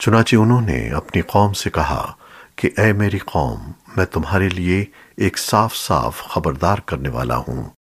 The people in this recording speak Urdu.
چنانچہ انہوں نے اپنی قوم سے کہا کہ اے میری قوم، میں تمہارے لیے ایک صاف صاف خبردار کرنے والا ہوں۔